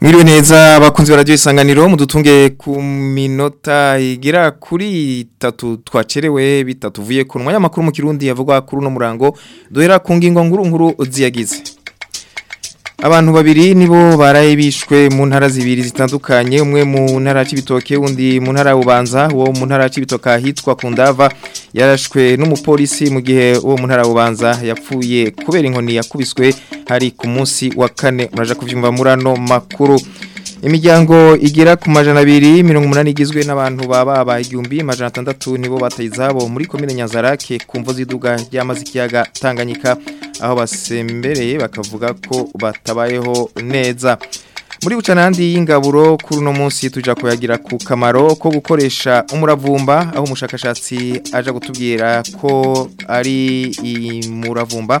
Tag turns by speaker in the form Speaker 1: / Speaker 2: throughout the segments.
Speaker 1: Mwiriwe neza bakunzi ba radio isanganiro mudutunge ku minota igira kuri tatu twacerewe bitatu vuye kunwa ya mu kirundi yavugwa kuri no murango dohera ku ngingo nkuru nkuru ziyagize Abantu babiri nibo baraye bishwe mu ntara zibiri zitandukanye umwe mu ntara y'Ibitoke undi mu ntara ubanza uwo mu ntara y'Ibitoka hitwa Kundava yarashwe n'umupolisi mu gihe uwo mu ntara ubanza yapfuye kubera inkoni yakubiswe hari ku munsi wa kane muraje kubyumva murano makuru imiryango igera ku majana abiri mirongo umunani igizwe n'abantu baba ba igihumbi atandatu nibo bataye izabo muri komine Nyanzarake ku mvo z'iduga ryamaze ikiyaga Tanganyika aho basembereye bakavuga ko batabayeho neza muri bucanandi y'ingaburo kuri uno munsi tujya kuyagira ku kamaro ko gukoresha umuravumba aho umushakashatsi aja gutubwira ko ari umuravumba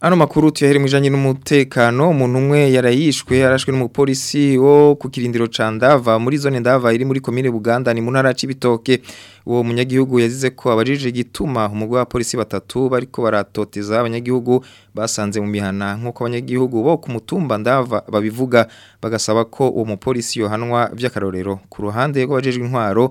Speaker 1: ano makuru tuyahera mwijanye n'umutekano umuntu umwe yarayishwe yarashwe n'umupolisi wo ku kirindiro ca muri zone Ndava iri muri komine Buganda ni mu ntara Cibitoke uwo munyagihugu yazize ko abajije gituma umugwa wa polisi batatu bariko baratoteza abanyagihugu basanze mu mihana nk'uko abanyagihugu bo ku mutumba ndava babivuga bagasaba ko uwo mupolisi yohanwa by'akarorero ku ruhande rw'abajejwe intwaro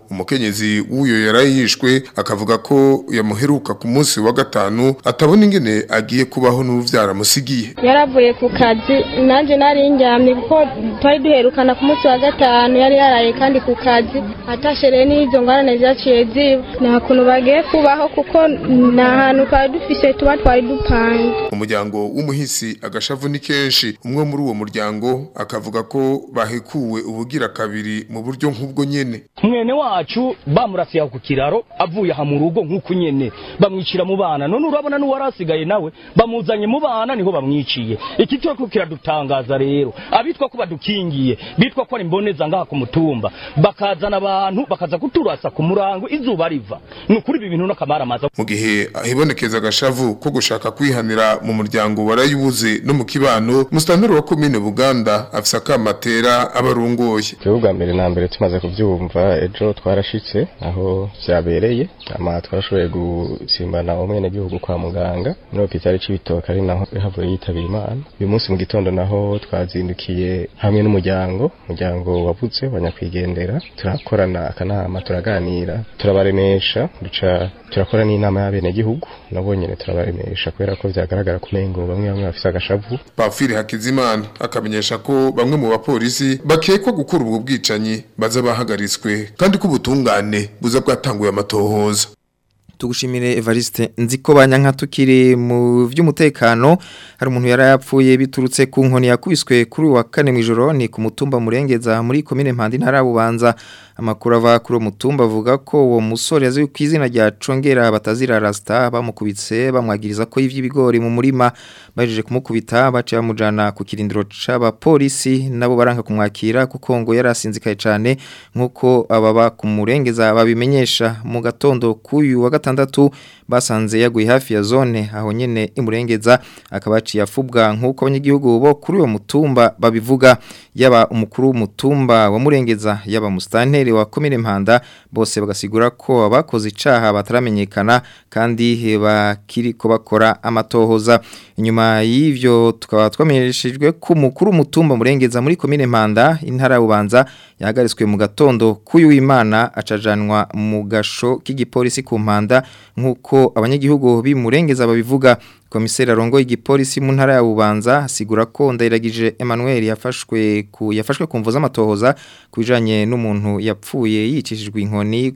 Speaker 2: umukenyezi w'uyo yarayishwe akavuga ko yamuheruka ku munsi wa gatanu atabona ingene agiye kubaho n'uruvyara musigiye
Speaker 3: yaravuye ku kazi nanje nari indyamye kuko twari duherukana ku munsi wa gatanu yari yaraye kandi ku kazi atashereye n'izo ngorane zaciye ziba ahantu bagiye kubaho kuko ni ahantu twari dufise tuba twari dupanze
Speaker 2: umuryango w'umuhisi agashavu ni kenshi umwe muri uwo muryango akavuga ko bahekuwe ubugira kabiri mu buryo nk'ubwo nyene
Speaker 4: mwene wacu bamurasiye ku kiraro avuye aha mu rugo nk'uko nyene bamwicira mu bana none urabona n'uwarasigaye nawe bamuzanye mu bana niho bamwiciye iki cyo kiradutangaza rero abitwa ko badukingiye bitwa ko ari mboneza ngaha ku mutumba bakazana abantu bakaza kuturasa ku murango izuba riva nukuri ibi no kamara amaza
Speaker 2: mu gihe ahibonekeza agashavu ko gushaka kwihanira mu muryango warayibuze no mu kibano mustanero wa commune Buganda afisa akamatera abarungoye
Speaker 5: twebwa mbere na mbere tumaze kubyumva ejo twarashitse aho byabereye ama twashoboye gusimbana umwene gihugu kwa muganga muri hopitali cibitoka ari naho havuye yitabira imana uyu munsi mu gitondo naho twazindukiye hamwe n'umuryango umuryango wabuze wanyakwigendera turakorana akanama turaganira turabaremesha turakora n'inama y'abenegihugu nabo nyine turabaremesha kubera ko byagaragara ku mengo bamwe bamwe bafite agashavu
Speaker 2: bafiri hakizimana akamenyesha ko bamwe mu bapolisi bakekwa gukora ubwo bwicanyi baza bahagaritswe kandi ko ubutungane buza bwatanguye amatohoza
Speaker 1: tugushimire Evariste nziko banyanka tukiri mu by'umutekano hari umuntu yari yapfuye biturutse ku nkoni yakubiswe kuri wa kane mu ijoro ni ku mutumba murengeza muri komine mpande ntarabubanza amakuru ava kuri uwo mutumba avuga ko uwo musore azi ku izina rya congera batazira rasita bamukubitse bamwagiriza ko yivye mu murima bajeje kumukubita bace bamujana ku kirindiro c'abapolisi nabo baranka kumwakira kuko ngo yarasinzikaye cyane nkuko ababa kumurengeza babimenyesha mu gatondo kuyu wa gatandatu basanze yaguye hafi ya zone aho nyene imurengeza akabaciye afubwa nkuko abanyagihugu bo kuri uwo mutumba babivuga yaba umukuru w'umutumba wa murengeza yaba mustantere umushoferi wa komine mpanda bose bagasigura ko abakoze icaha bataramenyekana kandi kiri ko bakora amatohoza nyuma y'ivyo tukaba twamenyeshejwe ko umukuru umutumba murengeza muri komine mpanda intara ubanza yahagaritswe mu gatondo kuyu imana acajanwa mu gasho k'igipolisi ku mpanda nk'uko abanyagihugu b'imurengeza babivuga komiseri arongoye igipolisi mu ntara ya bubanza asigura ko ndayiragije Emmanuel yafashwe ku yafashwe kumvuza amatohoza kujanye n'umuntu yapfuye yikishijwe inkoni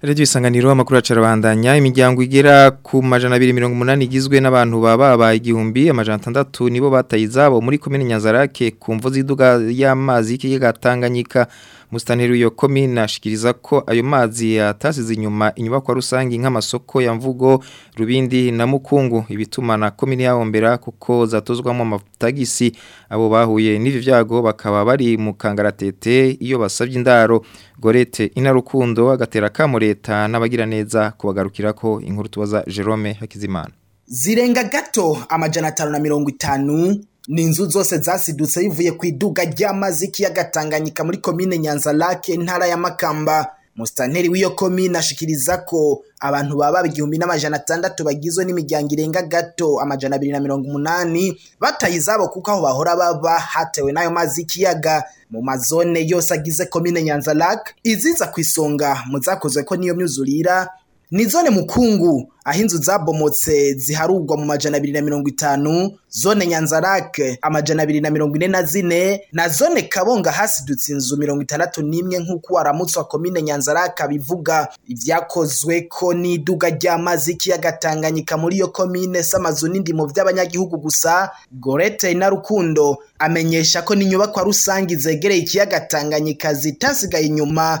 Speaker 1: Radio isanganiro amakuru acarabandanya imiryango igera ku majana 280 igizwe n'abantu baba babaye igihumbi amajana 6 nibo batayizabo muri komine Nyanzarake ku mvo ziduga y'amazi y'ikigatanganyika Mustaneri yo komine ashikiriza ko ayo mazi yatasize inyuma inyubako rusangi nk'amasoko ya mvugo rubindi na mukungu ibitumana na komine yahombera kuko zatozwamo amatagisi abo bahuye n'ibi byago bakaba bari mu kangaratete iyo basabye indaro Gorete inarukundo agatera kamo leta n'abagira neza kubagarukira ko inkuru tubaza Jerome Hakizimana
Speaker 6: zirenga gato amajana atanu na mirongo itanu ni inzu zose zasidutse bivuye ku iduga ry'amazi y'ikiyaga Tanganyika muri komine nyanza lake ya makamba musitanteri w'iyo komine ashikiriza ko abantu baba igihumbi n'amajana atandatu bagizwe n'imiryango irenga gato amajana abiri na mirongo umunani batayizabo kuko aho bahora baba hatewe n'ayo mazi y'ikiyaga mu mazone yose agize komine nyanza lake iziza ku isonga muzakozwe ko niyo myuzurira ni zone mukungu aho inzu zabomotse ziharugwa mu majana abiri na mirongo itanu zone nyanzarake amajana abiri na mirongo ine na zine na zone kabonga hasidutse inzu mirongo itandatu n'imwe nk'uko waramutswa komine nyanzarake abivuga ibyakozwe ko n'iduga ry'amazi y'ikiyaga tanganyika muri iyo komine s'amazu n'indimo by'abanyagihugu gusa gorete na rukundo amenyesha ko n'inyubakwa rusange zegereye ikiyaga tanganyika zitasigaye inyuma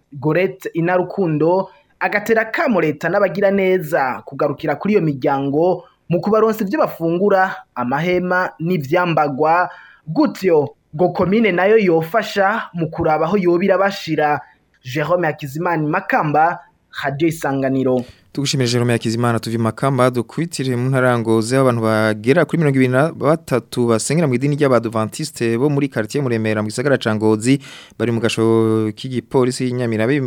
Speaker 6: gorete inarukundo agatera kamo leta n'abagira neza kugarukira kuri iyo miryango mu kubaronsa ivyo bafungura, amahema n'ivyambagwa, gutyo ngo komine nayo yofasha mu kuraba aho yoba irabashira. Jerome Hakizimana Makamba, Radio Isanganiro.
Speaker 1: tugushimira Jerome Yakizimana tuvi makamba dukwitire mu ntarangoze abantu bagera kuri 2023 basengera mu idini ry'abadventiste bo muri quartier muremera mu gisagara ca Ngozi bari mu gasho k'igipolisi y'Inyamiramabi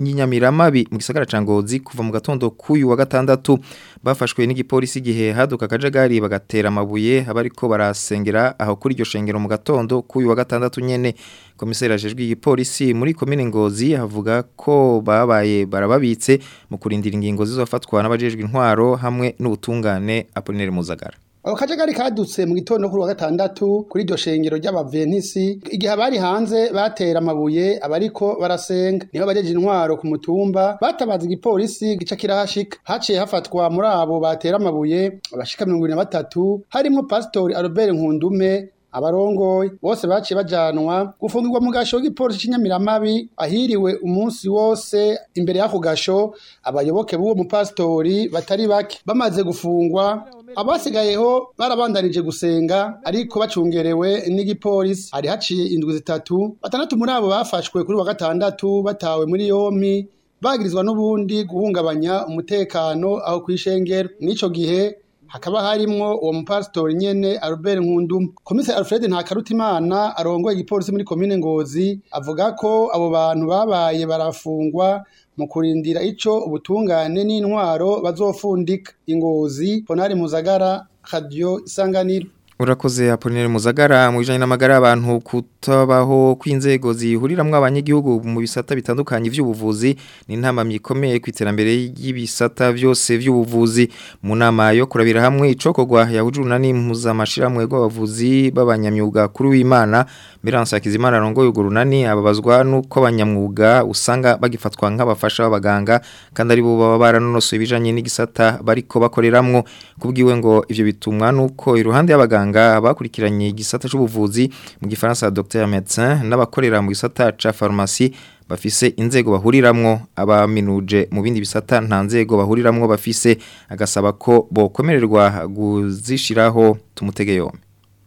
Speaker 1: y'Inyamiramabi mu gisagara ca Ngozi kuva mu gatondo kuyu wa gatandatu bafashwe n'igipolisi gihe haduka kajagari bagatera amabuye abariko barasengera aho kuri iryo shengero mu gatondo kuyu wa gatandatu nyene komiseri ajejwe igipolisi muri komine ngozi havuga ko babaye barababitse mu kurindira ingingo zizofatwa n'abajejwe intwaro hamwe n'ubutungane Apollinaire Muzagara
Speaker 7: aho kadutse mu gitondo kuri wa gatandatu kuri iryo shengero ry'abaventisi igihe abari hanze batera amabuye abariko barasenga niho bajeje intwaro ku mutumba batabaza igipolisi gica kirahashika haciye hafatwa muri abo batera amabuye abashika mirongo ibiri na batatu harimo pasitori Albert Nkundume abarongoye bose baciye bajyanwa gufungirwa mu gasho k'igipolisi cy'inyamiramabi ahiriwe umunsi wose imbere y'ako gasho abayoboke b'uwo mupasitori batari bake bamaze gufungwa abasigayeho barabandanije gusenga ariko bacungerewe n'igipolisi hari haciye indwi zitatu batandatu muri abo bafashwe kuri wa gatandatu batawe muri yomi bagirizwa n'ubundi guhungabanya umutekano aho ku ishengero n'ico gihe hakaba harimwo uwo mupasitori nyene Albert Nkundu komisari Alfred Ntakarutimana arongoye igipolisi muri komine Ngozi avuga ko abo bantu babaye barafungwa mu kurindira ico ubutungane n'intwaro bazofundika ingozi Ponari Muzagara Radio Isanganiro
Speaker 1: urakoze apolinere muzagara mu bijyanye n'amagara y'abantu kutabaho kw'inzego zihuriramwo abanyagihugu mu bisata bitandukanye by'ubuvuzi ni inama ikomeye ku iterambere y'ibisata byose by'ubuvuzi mu nama yo kurabira hamwe icokorwa yahuje urunani mpuzamashyirahamwe abavuzi b'abanyamyuga kuri w'imana Miranse Hakizimana arongoye urwo runani ababazwa nuko banyamwuga usanga bagifatwa nk'abafasha b'abaganga kandi ari bo baba baranonosoye ibijanye n'igisata bariko bakoreramwo kubwiwe ngo ivyo bitumwa nuko iruhande y'abaganga bakurikiranye igisata c'ubuvuzi mu gifaransa Dr Medecin n'abakorera mu gisata Cha farumasi bafise inzego bahuriramwo abaminuje mu bindi bisata nta nzego bahuriramwo bafise agasaba ko bokomererwa guzishiraho tumutegeyo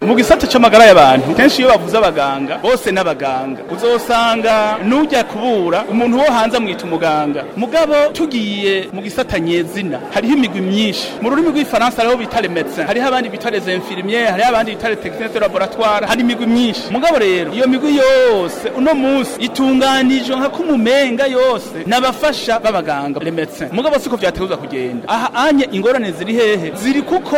Speaker 8: mu gisate cy'amagara y'abantu kenshi iyo bavuze abaganga bose n'abaganga uzosanga n'ujya kubura umuntu wo hanze amwita umuganga mugabo tugiye mu gisata nyezina hariho imigwi myinshi mu rurimi rw'ifaransa hariho bita le hariho abandi bita les infirmiers hariho abandi bita les techniciens laboratoire hari imigwi myinshi mugabo rero iyo migwi yose uno munsi itunganije nka kumumenga yose n'abafasha b'abaganga le médecin mugabo siko byateguza kugenda aha anye ingorane ziri hehe ziri kuko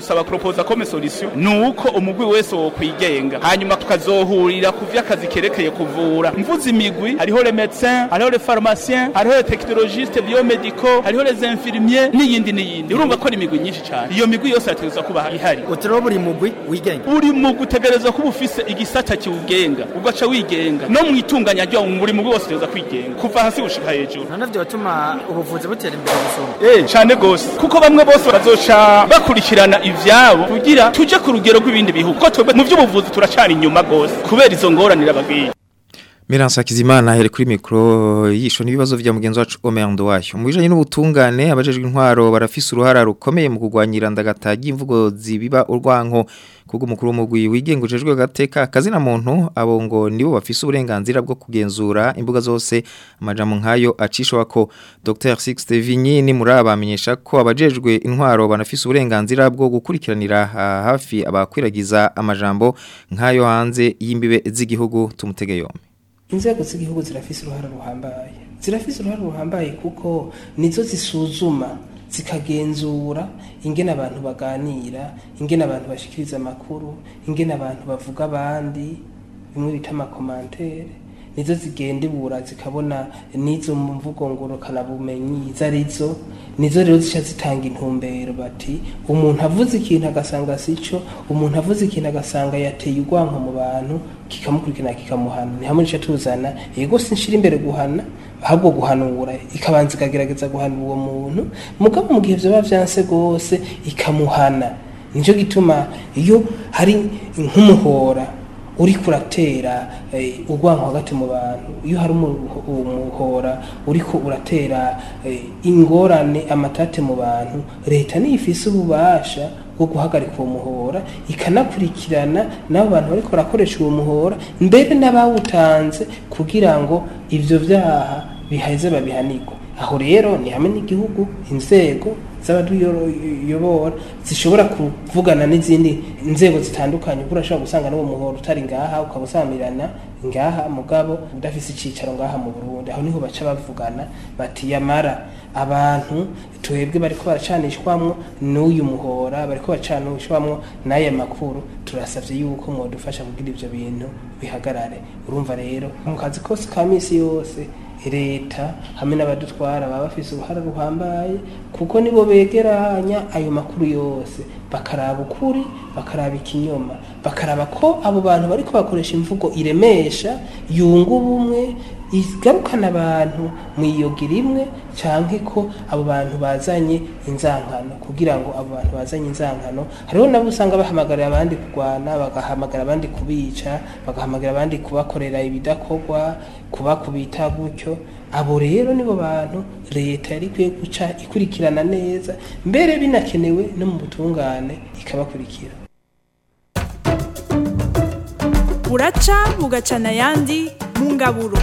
Speaker 8: proposa comme solution ni uko umugwi wese kwigenga hanyuma tukazohurira ku vy'akazi kerekeye kuvura mvuze imigwi hariho le médecin hariho le pharmacien hariho le technologiste biomedico hariho les infirmiers n'iyindi n'iyindi urumva ko imigwi nyinshi cyane iyo migwi yose yategereza kuba ihari
Speaker 9: utiriwe buri mugwi wigenga
Speaker 8: buri mugwi utegereza kuba ufise igisata kiwugenga ugaca wigenga no mu itunganya ryawo buri mugwi wose utegereza kwigenga kuva hasi gushika hejuru
Speaker 9: ntanavyo batuma ubuvuzi butera imbere gusoma
Speaker 8: eh cyane gose kuko bamwe bose bazoca bakurikirana ibyabo kugira tuje ku rugero rw'ibindi bihugu ko mu by'ubuvuzi turacana inyuma gose kubera izo ngoranira bagwiye
Speaker 1: Miransakiza imana here kuri micro yisho nibibazo vya mugenzi wacu Omer Ndwayo. Mwijanye n'ubutungane abajejwe intwaro barafise uruhara rukomeye mu kugwanyira ndagataga imvugo zibiba urwanko kuko umukuru w'umugwi wigengujejwe gateka akazina muntu abo ngo nibo bafise uburenganzira bwo kugenzura imbuga zose amajambo nkayo acishwa ko Dr Sixte Vigny ni muri abamenyesha ko abajejwe intwaro banafise uburenganzira bwo gukurikiranira ah, hafi abakwiragiza amajambo nkayo hanze y'imbibe z'igihugu tumutegeyombe.
Speaker 10: inzego z'igihugu zirafise uruhare ruhambaye zirafise uruhare ruhambaye kuko nizo zisuzuma zikagenzura ingene abantu baganira ingene abantu bashikiriza amakuru ingene abantu bavuga abandi bimwe bita amakomantere nizo zigenda ibura zikabona n'izo mvugo ngurukana bumenyi izo arizo nizo rero zica zitanga intumbero bati umuntu avuze ikintu agasanga sico umuntu avuze ikintu agasanga yateye urwanko mu bantu kikamukurikirana kikamuhana ni hamwe nico tuzana yego sinshira imbere guhana ahubwo guhanura ikabanza ikagerageza guhana uwo muntu mugabo mu gihe vyoba vyanse rwose ikamuhana nicyo gituma iyo hari nk'umuhora uri kuratera eh, urwango hagati mu bantu iyo hari umuhora uri ko uratera eh, ingorane amatate mu bantu leta niyo ifise ububasha bwo guhagarika uwo muhora ikanakurikirana n'abo bantu bariko barakoresha uwo muhora mbere n'abawutanze kugira ngo ibyo byaha biheze babihanirwe aho rero ni hamwe n'igihugu inzego z'abaduyobora zishobora kuvugana n'izindi inzego zitandukanye kuko urashobora gusanga n'uwo muhoro utari ngaha ukaba usamirana ngaha mugabo udafise icyicaro ngaha mu burundi aho niho baca bavugana batiyamara abantu twebwe bariko baracanishwamwo n'uyu muhora bariko bacanishwamwo n'aya makuru turasabye yuko mwadufasha kugira ibyo bintu bihagarare urumva rero mu kazi kose ka misi yose leta hamwe n'abadutwara baba bafite uruhare ruhambaye kuko nibo begeranya ayo makuru yose bakaraba ukuri bakaraba ikinyoma bakaraba ko abo bantu bari kubakoresha imvugo iremesha yunga ubumwe igarukana abantu mu iyogira imwe cyangwa ko abo bantu bazanye inzangano kugira ngo abo bantu bazanye inzangano hariho nabo usanga bahamagarira abandi kurwana bagahamagara abandi kubica bagahamagara abandi kubakorera ibidakorwa kubakubita gutyo abo rero nibo bantu leta yari ikwiye guca ikurikirana neza mbere binakenewe no mu butungane ikabakurikira
Speaker 11: buraca bugacana ayandi mu ngaburo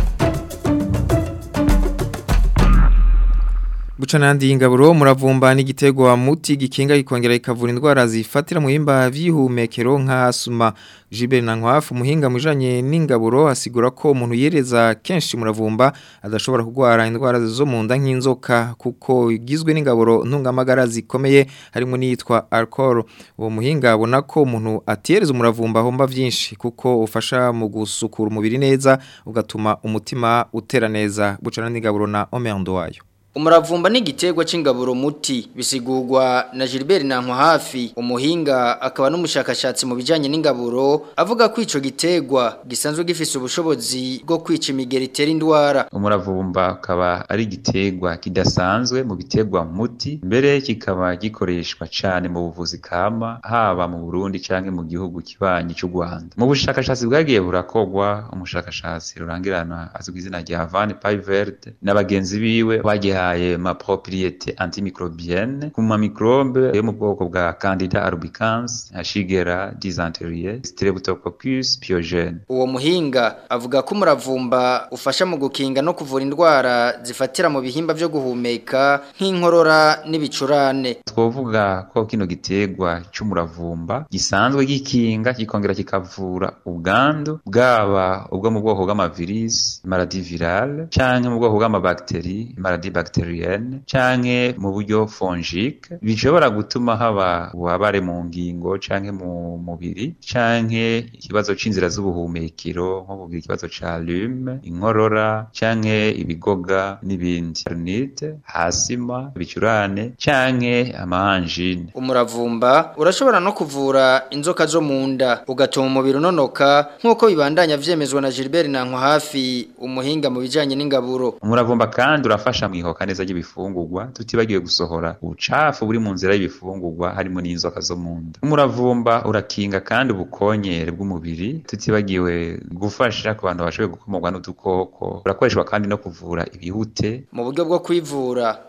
Speaker 1: guca n'andi y'ingaburo muravumba n'igitego muti gikinga gikongera ikavura indwara zifatira mu bihimba by'ihumekero nk'asuma jiberi na nkwafu umuhinga mu n'ingaburo asigura ko umuntu yereza kenshi muravumba adashobora kurwara indwara zo mu nk'inzoka kuko igizwe n'ingaburo ntungamagara zikomeye harimo n'iyitwa alcohol uwo muhinga abona ko umuntu atiyereza umuravumba ahomba byinshi kuko ufasha mu gusukura umubiri neza ugatuma umutima utera neza guca n'ingaburo na omendo wayo
Speaker 12: umuravumba n'igiterwa cy'ingaburo muti bisigurwa na Gilbert Nankwa hafi umuhinga akaba n'umushakashatsi mu bijyanye n'ingaburo avuga ko ico giterwa gisanzwe gifise ubushobozi bwo kwica imigeri itera indwara
Speaker 13: umuravumba akaba ari igiterwa kidasanzwe mu biterwa muti mbere kikaba gikoreshwa cyane mu buvuzi kama haba mu Burundi canke mu gihugu kibanyi cy'u Rwanda mu bushakashatsi bwagiye burakogwa umushakashatsi rurangirana azwi izina rya Van Pivert n'abagenzi biwe bagiye ayo mapropriété antimicrobienne ku ma microbe yo mu bwoko bwa Candida albicans nka Shigella dysenterie Streptococcus pyogen
Speaker 12: uwo muhinga avuga ko umuravumba ufasha mu gukinga no kuvura indwara zifatira mu bihimba byo guhumeka nk'inkorora n'ibicurane
Speaker 13: twovuga ko kino gitegwa cy'umuravumba gisanzwe gikinga kikongera kikavura ubwandu bwaba ubwo mu bwoko bw'amavirisi maladie virale canke mu bwoko bw'amabacteri maladie bacterienne canke mu buryo fongique bishobora gutuma haba ububabare mu ngingo canke mu mubiri canke ikibazo cy'inzira z'ubuhumekero nko kugira ikibazo ca lume inkorora canke ibigoga n'ibindi herniite hasima ibicurane canke amahanjine
Speaker 12: umuravumba urashobora no kuvura inzoka zo mu nda ugatuma umubiri unonoka nk'uko bibandanya vyemezwa na Gilbert Nankwa hafi umuhinga mu bijyanye n'ingaburo
Speaker 13: umuravumba kandi urafasha mu gusohoka neza ry'ibifungurwa tutibagiwe gusohora ubucafu buri mu nzira y'ibifungurwa harimo n'inzoka zo mu nda umuravumba urakinga kandi ubukonyere bw'umubiri tutibagiwe gufasha ku bantu bashoboye gukomorwa n'udukoko urakoreshwa kandi no kuvura ibihute
Speaker 12: mu buryo bwo kwivura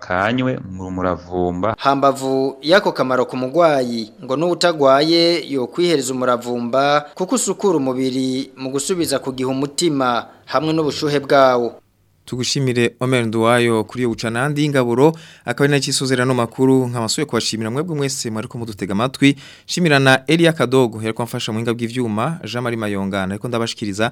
Speaker 13: wakanywe mu muravumba
Speaker 12: hambavu y'ako kamaro ku mugwayi ngo n'utagwaye kwihereza umuravumba kuko usukura umubiri mu gusubiza ku gihe umutima hamwe n'ubushuhe bwawo
Speaker 1: tugushimire Omer Nduwayo kuri yo uca nandi y'ingaburo akaba ari nacyo makuru nkabasuye kubashimira mwebwe mwese mwari ko mudutega amatwi shimira na Elia Kadogo yari kwamfasha mu hinga bw'ivyuma Jean Marie Mayonga ariko ndabashikiriza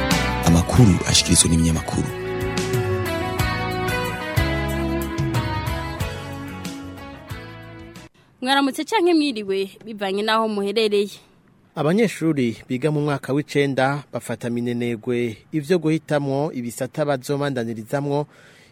Speaker 1: n'ibinyamakuru
Speaker 14: mwaramutse cyangwa mwiriwe bivanye n'aho muherereye
Speaker 15: abanyeshuri biga mu mwaka w'icenda bafata minenegwe ivyo guhitamwo ibisata bazomandanirizamwo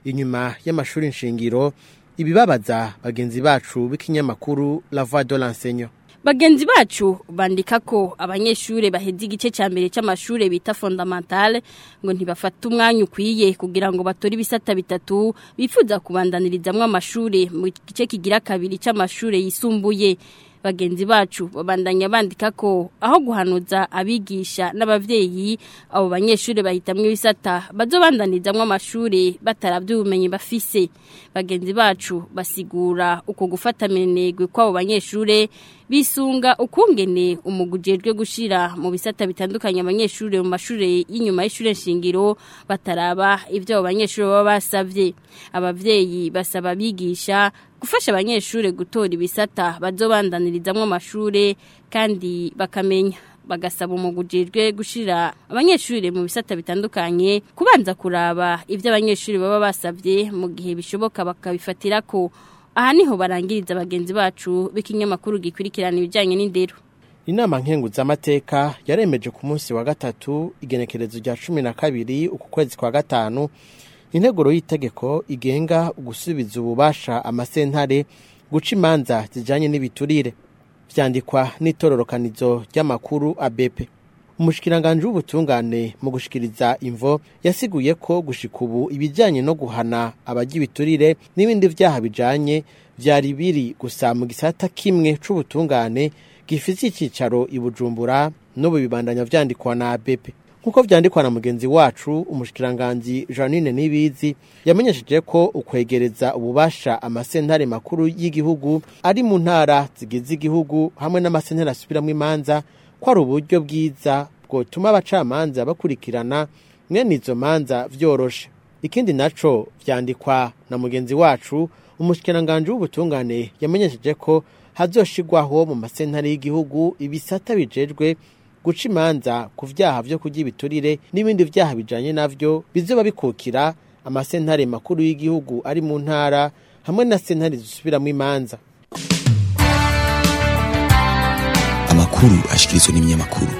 Speaker 15: inyuma y'amashuri nshingiro ibibabaza bagenzi bacu b'ikinyamakuru La Voix de l'Enseignant
Speaker 14: bagenzi bacu bandika ko abanyeshuri baheze igice cya mbere cy'amashuri bita fondamentale ngo ntibafate umwanya ukwiye kugira ngo batore ibisata bitatu bifuza kubandanirizamu amashuri mu gice kigira kabiri cy'amashuri yisumbuye bagenzi bacu babandanya bandika ko aho guhanuza abigisha n'ababyeyi abo banyeshuri bahitamwe ibisata bazobandanizamwe amashuri batarabye ubumenyi bafise bagenzi bacu basigura uko gufata minegwe kw'abo banyeshuri bisunga ukungene umugujejwe gushira mu bisata bitandukanye abanyeshuri mu mashuri y'inyuma y'ishure nshingiro bataraba ibyo abanyeshuri baba basavye abavyeyi basaba bigisha gufasha abanyeshuri gutora ibisata bazobandaniriza amashuri kandi bakamenya bagasaba umugujejwe gushira abanyeshuri mu bisata bitandukanye kubanza kuraba ibyo abanyeshuri baba basavye mu gihe bishoboka bakabifatira ko aha niho barangiriza bagenzi bacu b'ikinyamakuru gikurikirana ibijyanye n'indero
Speaker 15: inama z’amateka yaremeje ku munsi wa gatatu igenekerezo rya cumi na kabiri uku kwezi kwa gatanu integuro y'itegeko igenga gusubiza ububasha amasentare guca imanza zijyanye n'ibiturire byandikwa n'itororokanizo ry'amakuru abepe umushikiranganji w'ubutungane mu gushikiriza imvo yasiguye ko gushika ubu ibijyanye no guhana abajya ibiturire n'ibindi byaha bijyanye byari biri gusa mu gisata kimwe cy’ubutungane gifite icyicaro i bujumbura n'ubu bibandanya vyandikwa na bepe nkuko vyandikwa na mugenzi wacu umushikiranganji Janine Nibizi yamenyesheje ko ukwegereza ububasha amasentare makuru y'igihugu ari mu ntara zigize igihugu hamwe n'amasentare asubiramwe imanza ko uburyo bwiza bwotuma abacamanza bakurikirana mwene izo manza vyoroshe ikindi naco byandikwa na mugenzi wacu umushikiranganje w'ubutungane yamenyesheje ko hazoshigwaho mu masentare y'igihugu ibisata bijejwe guca imanza ku byaha byo kurya ibiturire n'ibindi byaha bijyanye navyo bizoba bikukira amasentare makuru y'igihugu ari mu ntara hamwe na sentare zisubiramo imanza
Speaker 16: makuru ashyikirizwa n'ibinyamakuru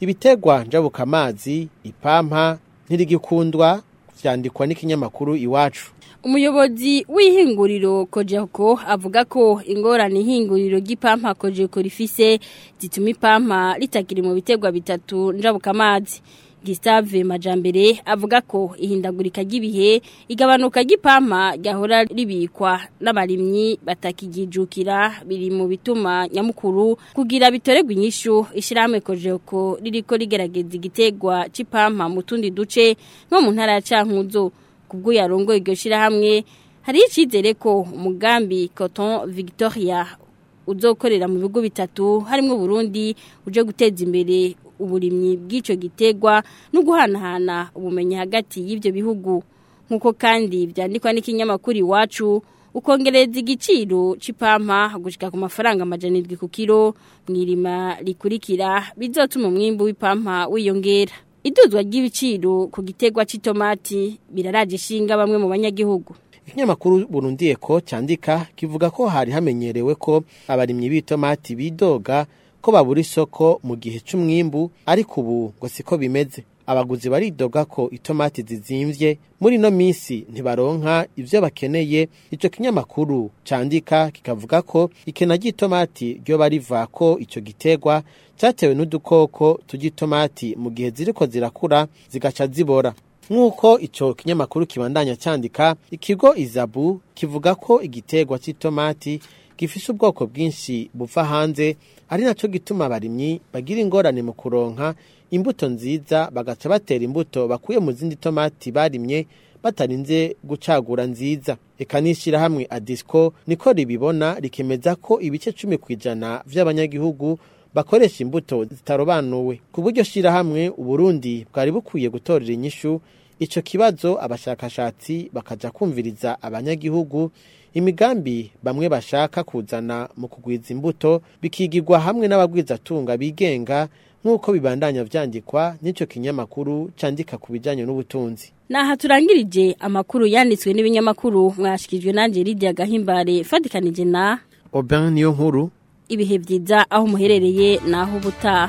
Speaker 15: ibitegwa njabukamazi ipampa ntirigikundwa vyandikwa n'ikinyamakuru iwacu
Speaker 14: umuyobozi w'ihinguriro kojeko avuga ko ingorane ihinguriro ry'ipampa kojeko rifise zituma ipampa ritakiri mu bitegwa bitatu njabukamazi Gustave Majambere avuga ko ihindagurika ry'ibihe igabanuka ry'ipampa ryahora ribikwa n'abarimyi batakigijukira biri mu bituma nyamukuru kugira bitoregwa inyishu ishyirahamwe kojeko ririko rigerageza igiterwa c'ipampa mu duce no mu ntara ya Cankuzo kubwo yarongoye iryo shyirahamwe hari icyizere ko umugambi Coton Victoria uzokorera mu bigo bitatu harimo Burundi uje guteza imbere uburimyi bw'icyo gitegwa no guhanahana ubumenyi hagati y'ibyo bihugu nk'uko kandi byandikwa n'ikinyamakuru iwacu ukongereza igiciro c'ipampa gushika ku mafaranga amajana irindwi ku kiro mu rikurikira bizatuma umwimbu w'ipampa wiyongera iduzwa ry'ibiciro ku gitegwa cy'itomati biraraje ishinga bamwe mu banyagihugu
Speaker 15: ikinyamakuru burundiye ko cyandika kivuga ko hari hamenyerewe ko abarimyi b'itomati bidoga ko babura isoko mu gihe cy'umwimbu ariko ubu ngo siko bimeze abaguzi baridoga ko itomati zizimbye muri no minsi ntibaronka ibyo bakeneye icyo kinyamakuru cyandika kikavuga ko ikena ry'itomati ryo bariva ko icyo gitegwa cyatewe n'udukoko tugitomati mu gihe ziriko zirakura zigaca zibora nk'uko icyo kinyamakuru kibandanya cyandika ikigo izabu kivuga ko igitegwa cy'itomati gifite ubwoko bwinshi buva hanze ari nacyo gituma abarimyi bagira ingorane mu kuronka imbuto nziza bagaca batera imbuto bakuye mu zindi tomati barimye batarinze gucagura nziza reka n'ishyirahamwe adisiko niko ribibona rikemeza ko ibice cumi ku ijana by'abanyagihugu bakoresha imbuto zitarobanuwe ku buryo shirahamwe uburundi bwari bukwiye gutorera inyishu icyo kibazo abashakashatsi bakajya kumviriza abanyagihugu imigambi bamwe bashaka kuzana mu kugwiza imbuto bikigirwa hamwe n'abagwizatunga bigenga nk'uko bibandanya vyandikwa n'icyo kinyamakuru candika ku bijyanye n'ubutunzi
Speaker 14: Naha turangirije amakuru yanditswe n'ibinyamakuru mwashikijwe nanje Lydia Gahimbare fadikanije na
Speaker 15: Oben niyo nkuru
Speaker 14: ibihe byiza aho muherereye n'aho ubutaha